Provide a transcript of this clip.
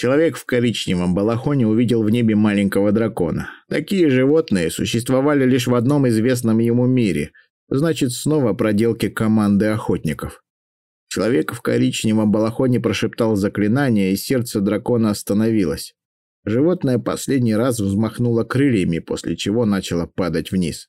Человек в коричневом балахоне увидел в небе маленького дракона. Такие животные существовали лишь в одном известном ему мире. Значит, снова проделки команды охотников. Человек в коричневом балахоне прошептал заклинание, и сердце дракона остановилось. Животное последний раз взмахнуло крыльями, после чего начало падать вниз.